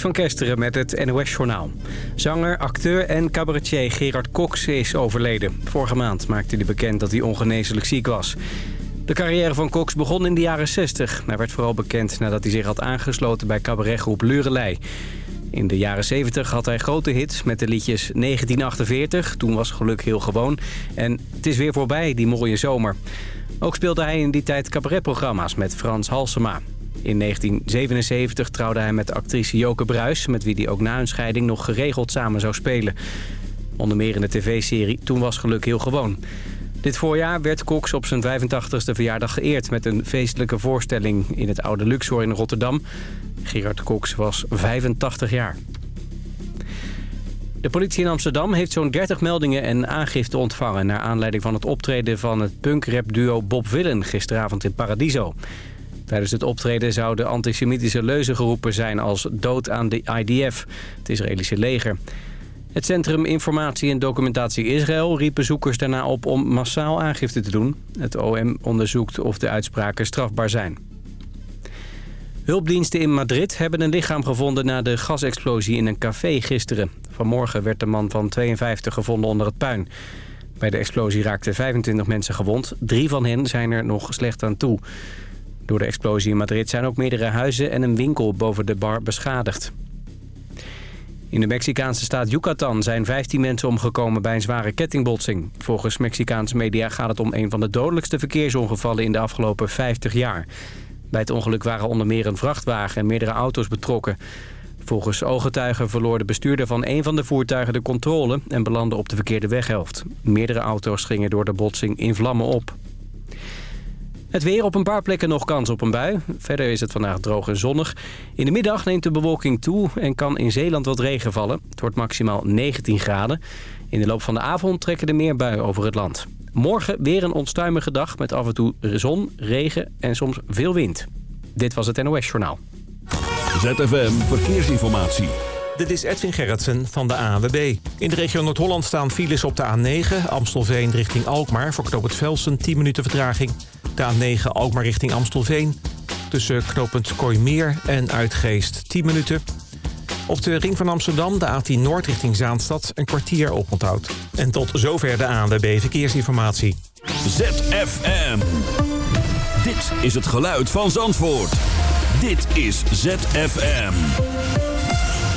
Van Kesteren met het NOS-journaal. Zanger, acteur en cabaretier Gerard Cox is overleden. Vorige maand maakte hij bekend dat hij ongeneeslijk ziek was. De carrière van Cox begon in de jaren 60. Hij werd vooral bekend nadat hij zich had aangesloten bij cabaretgroep Lurelei. In de jaren 70 had hij grote hits met de liedjes 1948, toen was geluk heel gewoon... en Het is weer voorbij, die mooie zomer. Ook speelde hij in die tijd cabaretprogramma's met Frans Halsema. In 1977 trouwde hij met actrice Joke Bruis... met wie hij ook na hun scheiding nog geregeld samen zou spelen. Onder meer in de tv-serie Toen was geluk heel gewoon. Dit voorjaar werd Cox op zijn 85ste verjaardag geëerd... met een feestelijke voorstelling in het Oude Luxor in Rotterdam. Gerard Cox was 85 jaar. De politie in Amsterdam heeft zo'n 30 meldingen en aangiften ontvangen... naar aanleiding van het optreden van het punk-rap-duo Bob Willen gisteravond in Paradiso. Tijdens het optreden zouden antisemitische leuzen geroepen zijn als dood aan de IDF, het Israëlische leger. Het Centrum Informatie en Documentatie Israël riep bezoekers daarna op om massaal aangifte te doen. Het OM onderzoekt of de uitspraken strafbaar zijn. Hulpdiensten in Madrid hebben een lichaam gevonden na de gasexplosie in een café gisteren. Vanmorgen werd de man van 52 gevonden onder het puin. Bij de explosie raakten 25 mensen gewond. Drie van hen zijn er nog slecht aan toe. Door de explosie in Madrid zijn ook meerdere huizen en een winkel boven de bar beschadigd. In de Mexicaanse staat Yucatan zijn 15 mensen omgekomen bij een zware kettingbotsing. Volgens Mexicaanse media gaat het om een van de dodelijkste verkeersongevallen in de afgelopen 50 jaar. Bij het ongeluk waren onder meer een vrachtwagen en meerdere auto's betrokken. Volgens ooggetuigen verloor de bestuurder van een van de voertuigen de controle en belandde op de verkeerde weghelft. Meerdere auto's gingen door de botsing in vlammen op. Het weer op een paar plekken nog kans op een bui. Verder is het vandaag droog en zonnig. In de middag neemt de bewolking toe en kan in Zeeland wat regen vallen. Het wordt maximaal 19 graden. In de loop van de avond trekken er meer buien over het land. Morgen weer een onstuimige dag met af en toe zon, regen en soms veel wind. Dit was het NOS Journaal. ZFM Verkeersinformatie. Dit is Edwin Gerritsen van de ANWB. In de regio Noord-Holland staan files op de A9... Amstelveen richting Alkmaar voor knooppunt Velsen 10 minuten vertraging. De A9 Alkmaar richting Amstelveen. Tussen knooppunt Kooimeer en Uitgeest 10 minuten. Op de ring van Amsterdam, de A10 Noord richting Zaanstad, een kwartier oponthoud. En tot zover de ANWB Verkeersinformatie. ZFM. Dit is het geluid van Zandvoort. Dit is ZFM.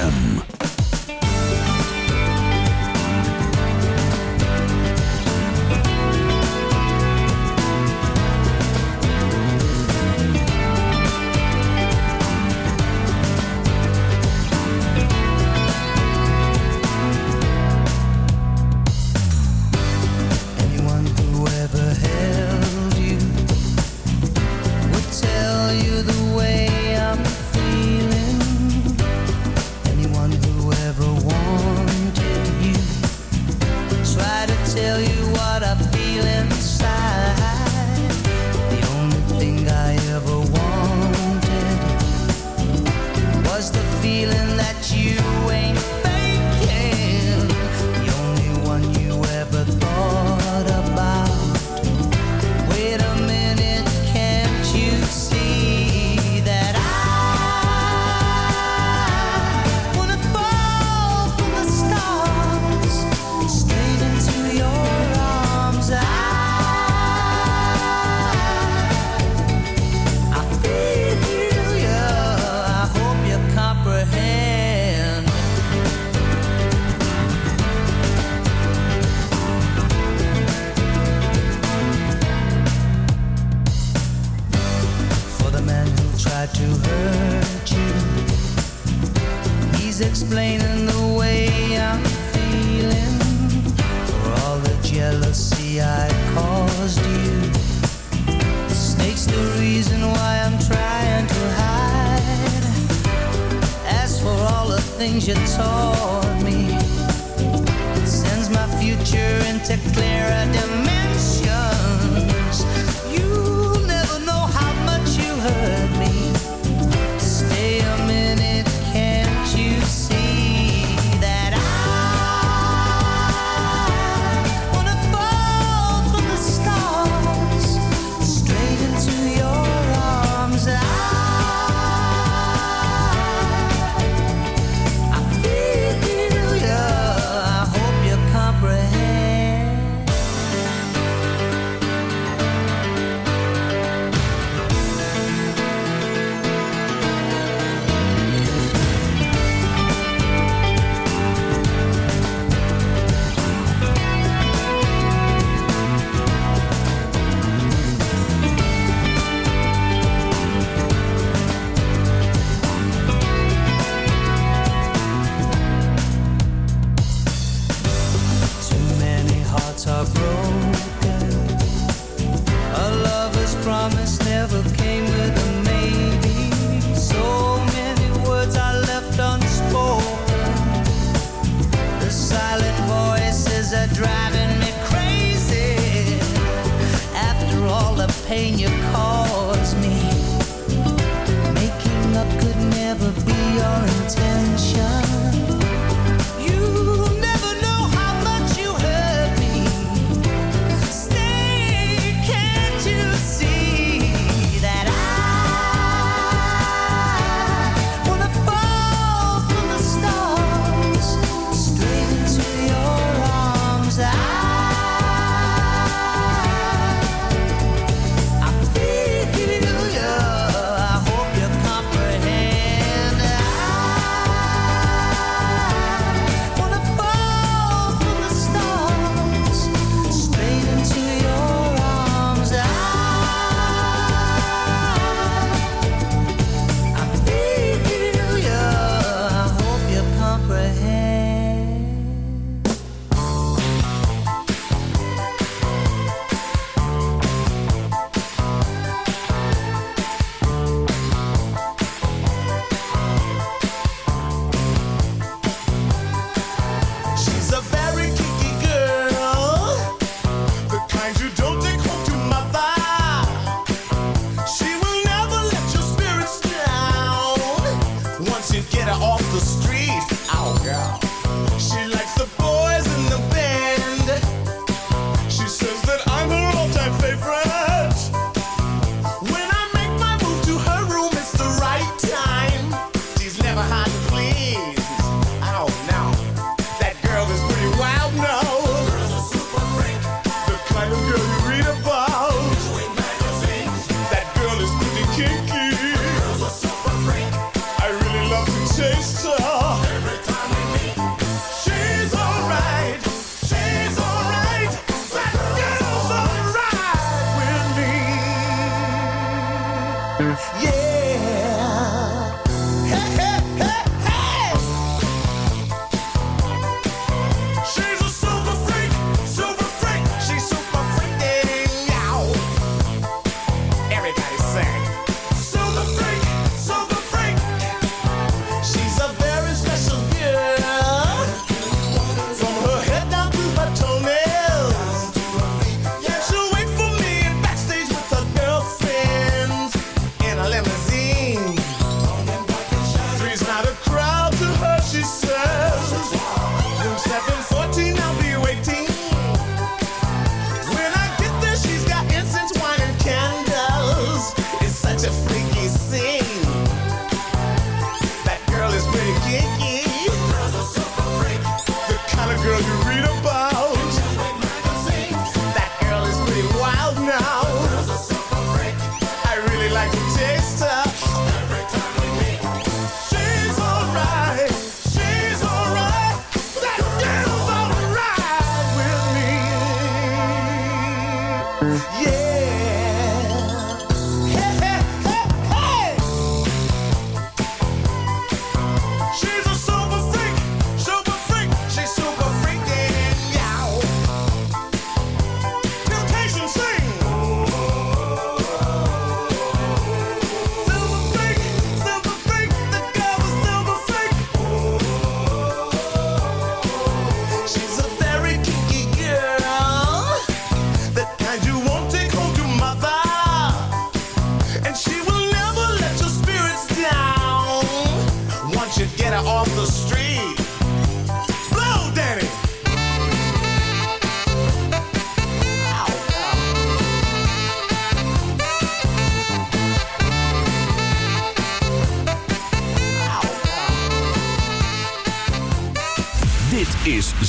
FM.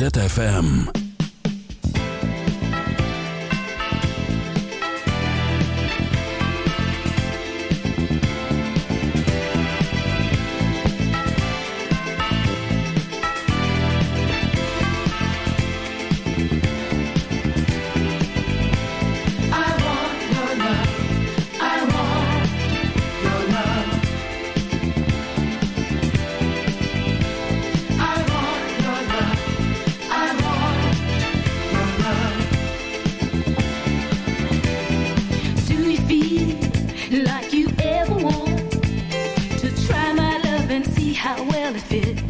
ZFM. how well it fits.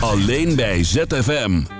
Alleen bij ZFM.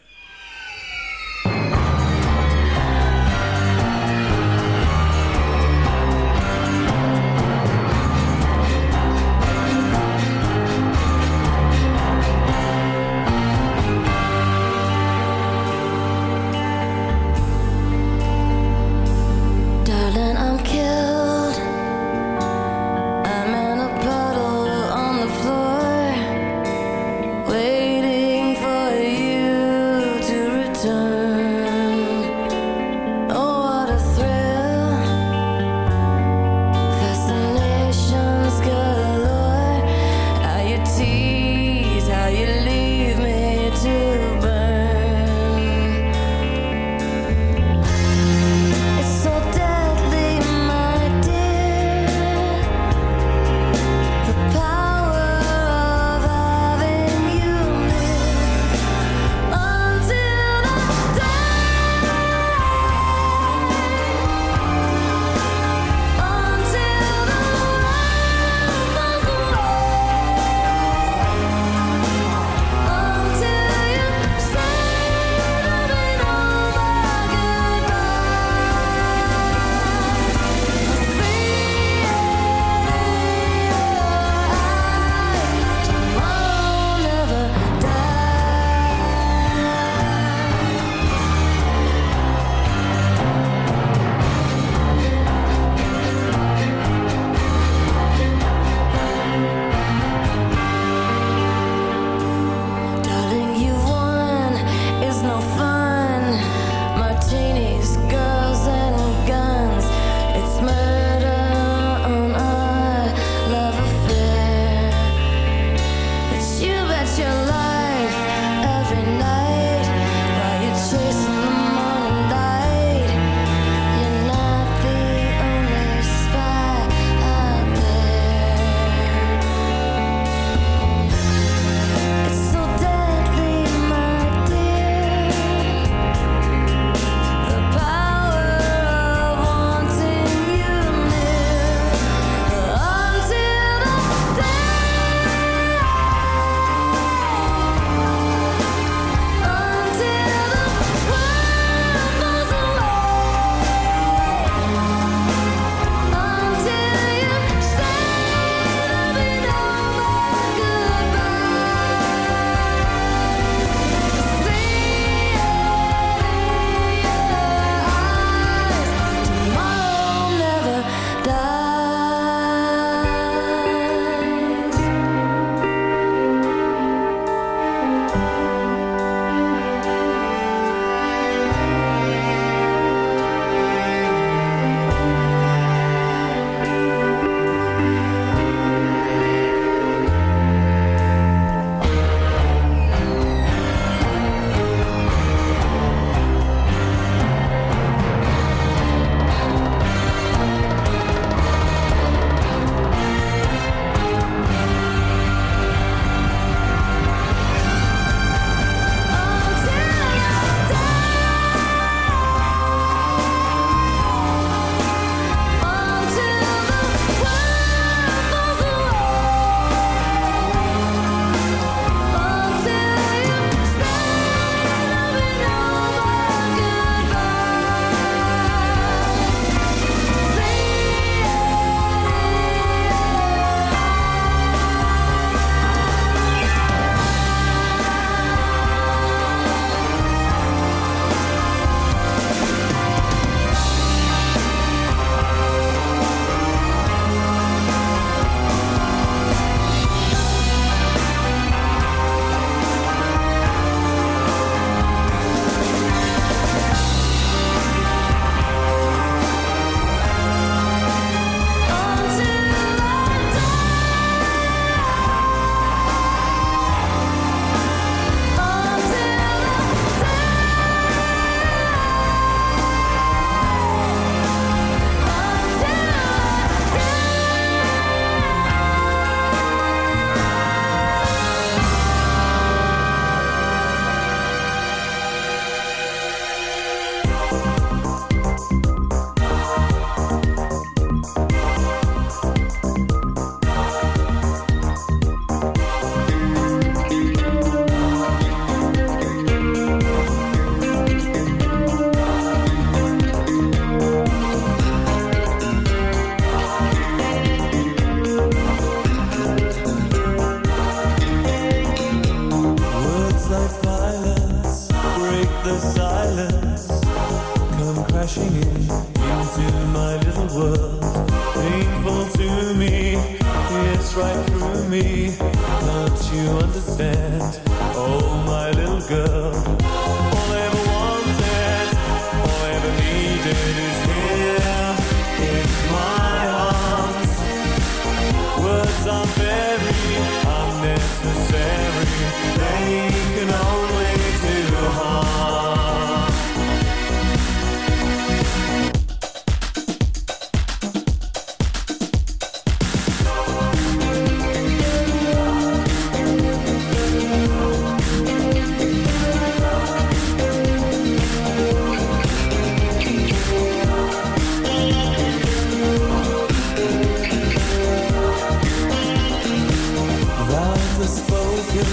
Are spoken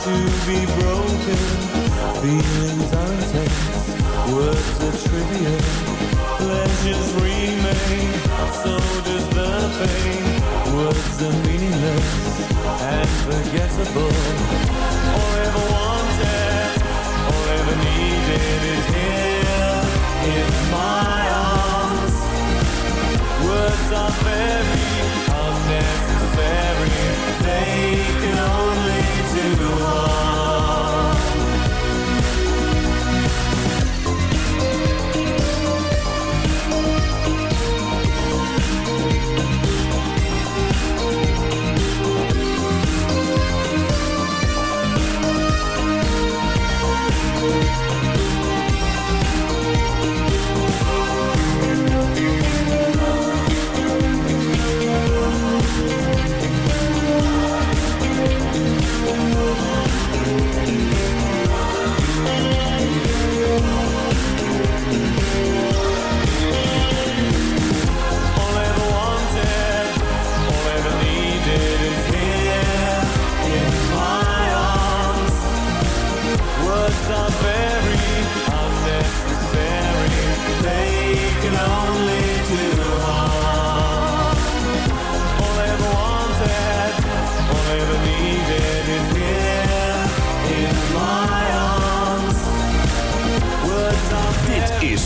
to be broken. Feelings are intense, words are trivial. Pleasures remain, so does the pain. Words are meaningless and forgettable. All ever wanted, all ever needed is here in my arms. Words are very unnecessary. They can only do harm.